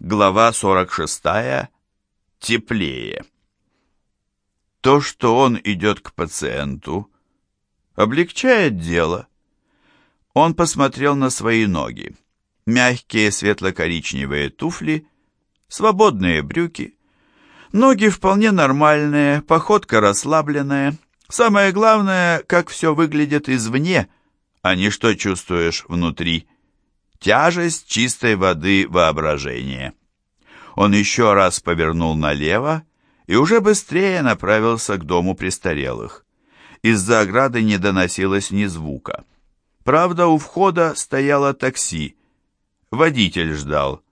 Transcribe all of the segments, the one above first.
Глава 46. Теплее. То, что он идет к пациенту, облегчает дело. Он посмотрел на свои ноги. Мягкие светло-коричневые туфли, свободные брюки. Ноги вполне нормальные, походка расслабленная. Самое главное, как все выглядит извне, а не что чувствуешь внутри. Тяжесть чистой воды воображения. Он еще раз повернул налево и уже быстрее направился к дому престарелых. Из-за ограды не доносилось ни звука. Правда, у входа стояло такси. Водитель ждал.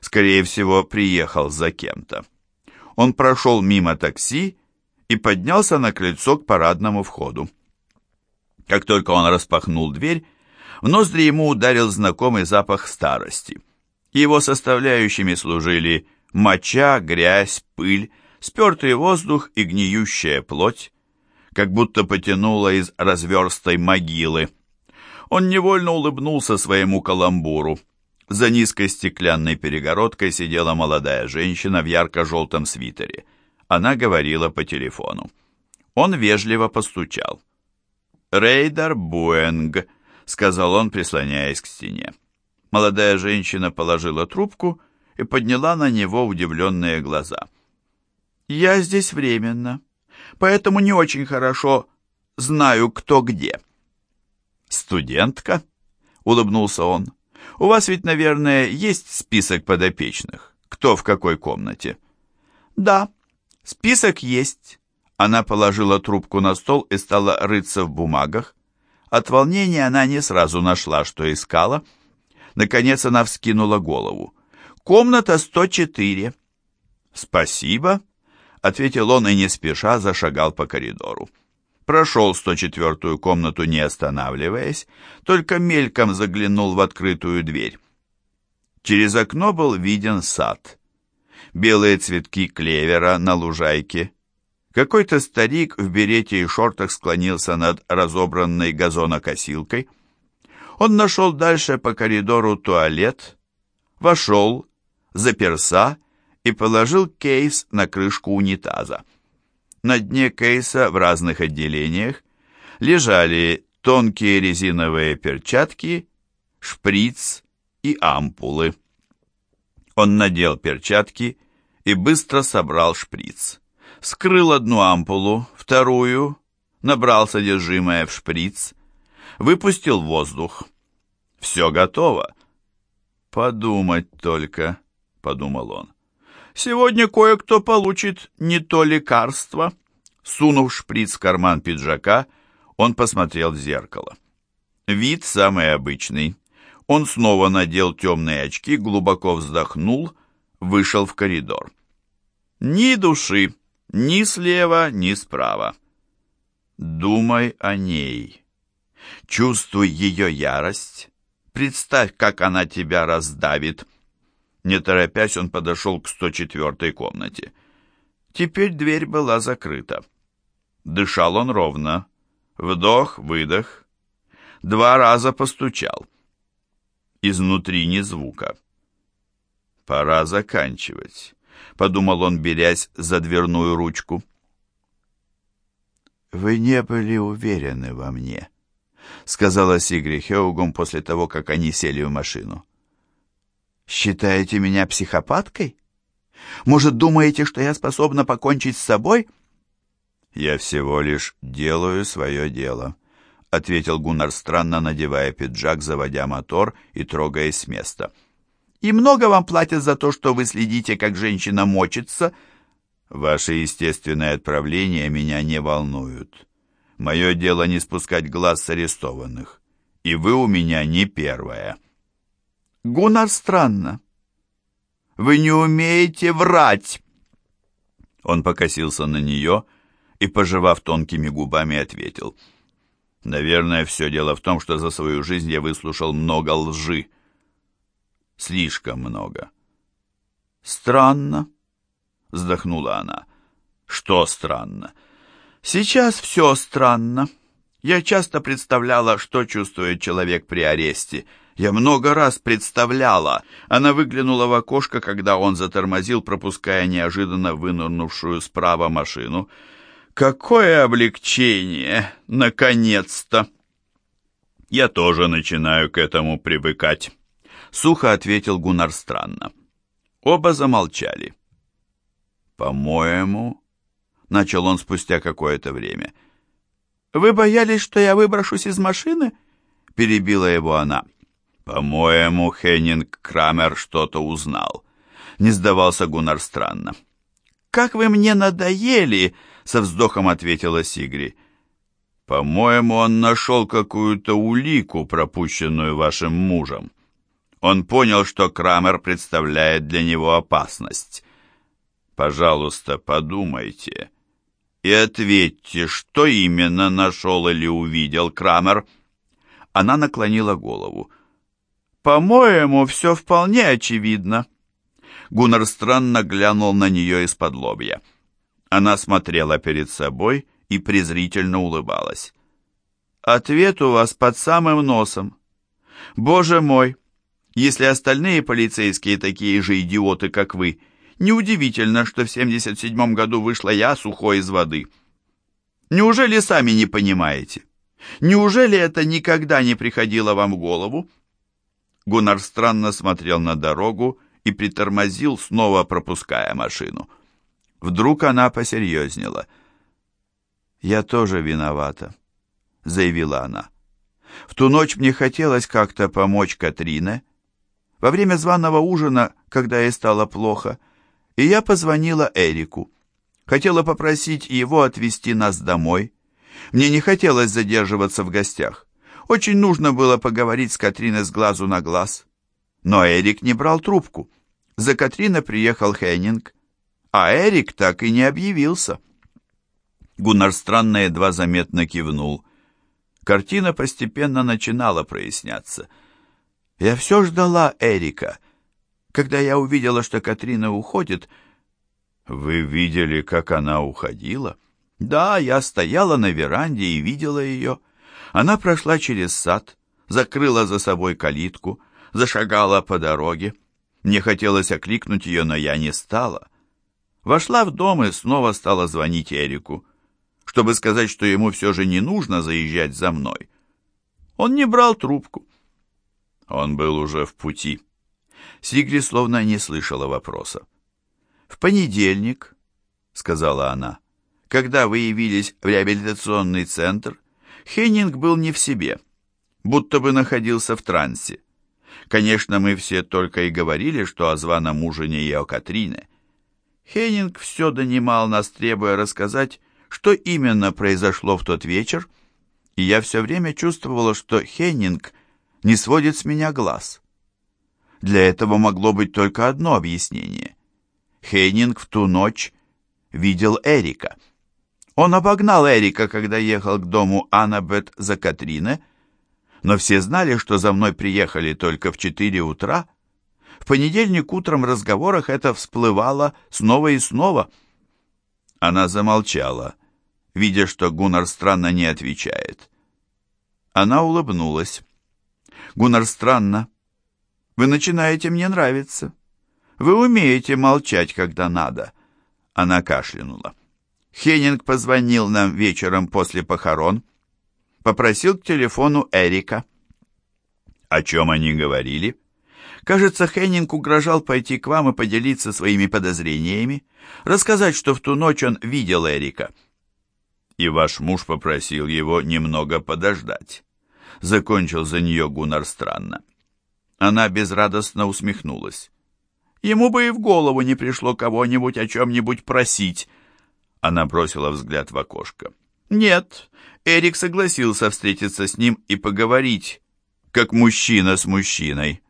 Скорее всего, приехал за кем-то. Он прошел мимо такси и поднялся на крыльцо к парадному входу. Как только он распахнул дверь, в ноздри ему ударил знакомый запах старости. Его составляющими служили моча, грязь, пыль, спертый воздух и гниющая плоть, как будто потянуло из разверстой могилы. Он невольно улыбнулся своему каламбуру. За низкой стеклянной перегородкой сидела молодая женщина в ярко-желтом свитере. Она говорила по телефону. Он вежливо постучал. «Рейдер Буэнг», сказал он, прислоняясь к стене. Молодая женщина положила трубку и подняла на него удивленные глаза. «Я здесь временно, поэтому не очень хорошо знаю, кто где». «Студентка?» — улыбнулся он. «У вас ведь, наверное, есть список подопечных? Кто в какой комнате?» «Да, список есть». Она положила трубку на стол и стала рыться в бумагах. От волнения она не сразу нашла, что искала. Наконец она вскинула голову. «Комната 104». «Спасибо», — ответил он и не спеша зашагал по коридору. Прошел 104-ю комнату, не останавливаясь, только мельком заглянул в открытую дверь. Через окно был виден сад. Белые цветки клевера на лужайке — какой-то старик в берете и шортах склонился над разобранной газонокосилкой. Он нашел дальше по коридору туалет, вошел, заперся и положил кейс на крышку унитаза. На дне кейса в разных отделениях лежали тонкие резиновые перчатки, шприц и ампулы. Он надел перчатки и быстро собрал шприц скрыл одну ампулу, вторую, набрал содержимое в шприц, выпустил воздух. Все готово. Подумать только, подумал он. Сегодня кое-кто получит не то лекарство. Сунув шприц в карман пиджака, он посмотрел в зеркало. Вид самый обычный. Он снова надел темные очки, глубоко вздохнул, вышел в коридор. Ни души. Ни слева, ни справа. Думай о ней. Чувствуй ее ярость. Представь, как она тебя раздавит. Не торопясь, он подошел к 104-й комнате. Теперь дверь была закрыта. Дышал он ровно. Вдох, выдох. Два раза постучал. Изнутри ни звука. Пора заканчивать подумал он, берясь за дверную ручку. «Вы не были уверены во мне», — сказала Сигри Хеугум после того, как они сели в машину. «Считаете меня психопаткой? Может, думаете, что я способна покончить с собой?» «Я всего лишь делаю свое дело», — ответил Гуннар странно, надевая пиджак, заводя мотор и трогаясь с места. «Я и много вам платят за то, что вы следите, как женщина мочится. Ваши естественные отправления меня не волнуют. Мое дело не спускать глаз с арестованных. И вы у меня не первая. Гуннар, странно. Вы не умеете врать. Он покосился на нее и, пожевав тонкими губами, ответил. Наверное, все дело в том, что за свою жизнь я выслушал много лжи слишком много. «Странно», — вздохнула она. «Что странно?» «Сейчас все странно. Я часто представляла, что чувствует человек при аресте. Я много раз представляла. Она выглянула в окошко, когда он затормозил, пропуская неожиданно вынырнувшую справа машину. Какое облегчение! Наконец-то! Я тоже начинаю к этому привыкать. Сухо ответил Гуннар странно. Оба замолчали. «По-моему...» — начал он спустя какое-то время. «Вы боялись, что я выброшусь из машины?» — перебила его она. «По-моему, Хеннинг Крамер что-то узнал», — не сдавался Гуннар странно. «Как вы мне надоели!» — со вздохом ответила Сигри. «По-моему, он нашел какую-то улику, пропущенную вашим мужем. Он понял, что Крамер представляет для него опасность. Пожалуйста, подумайте и ответьте, что именно нашел или увидел Крамер». Она наклонила голову. «По-моему, все вполне очевидно». Гуннар странно глянул на нее из-под лобья. Она смотрела перед собой и презрительно улыбалась. «Ответ у вас под самым носом. Боже мой, если остальные полицейские такие же идиоты, как вы, неудивительно, что в 77-м году вышла я сухой из воды. Неужели сами не понимаете? Неужели это никогда не приходило вам в голову?» Гуннар странно смотрел на дорогу и притормозил, снова пропуская машину. Вдруг она посерьезнела. «Я тоже виновата», — заявила она. «В ту ночь мне хотелось как-то помочь Катрине. Во время званого ужина, когда ей стало плохо, и я позвонила Эрику. Хотела попросить его отвезти нас домой. Мне не хотелось задерживаться в гостях. Очень нужно было поговорить с Катриной с глазу на глаз. Но Эрик не брал трубку. За Катриной приехал Хеннинг, а Эрик так и не объявился. Гуннар странно едва заметно кивнул. Картина постепенно начинала проясняться. Я все ждала Эрика. Когда я увидела, что Катрина уходит... Вы видели, как она уходила? Да, я стояла на веранде и видела ее. Она прошла через сад, закрыла за собой калитку, зашагала по дороге. Мне хотелось окликнуть ее, но я не стала. Вошла в дом и снова стала звонить Эрику, чтобы сказать, что ему все же не нужно заезжать за мной. Он не брал трубку. Он был уже в пути. Сигри словно не слышала вопроса. «В понедельник», — сказала она, — «когда вы явились в реабилитационный центр, Хеннинг был не в себе, будто бы находился в трансе. Конечно, мы все только и говорили, что о званом ужине и о Катрине. Хеннинг все донимал нас, требуя рассказать, что именно произошло в тот вечер, и я все время чувствовала, что Хеннинг не сводит с меня глаз. Для этого могло быть только одно объяснение. Хеннинг в ту ночь видел Эрика. Он обогнал Эрика, когда ехал к дому Аннабет за Катрине, но все знали, что за мной приехали только в четыре утра. В понедельник утром в разговорах это всплывало снова и снова. Она замолчала, видя, что Гуннар странно не отвечает. Она улыбнулась. «Гуннар странно. Вы начинаете мне нравиться. Вы умеете молчать, когда надо». Она кашлянула. Хеннинг позвонил нам вечером после похорон, попросил к телефону Эрика. О чем они говорили? Кажется, Хеннинг угрожал пойти к вам и поделиться своими подозрениями, рассказать, что в ту ночь он видел Эрика. И ваш муж попросил его немного подождать. Закончил за нее Гуннар странно. Она безрадостно усмехнулась. Ему бы и в голову не пришло кого-нибудь о чем-нибудь просить, она бросила взгляд в окошко. «Нет, Эрик согласился встретиться с ним и поговорить, как мужчина с мужчиной».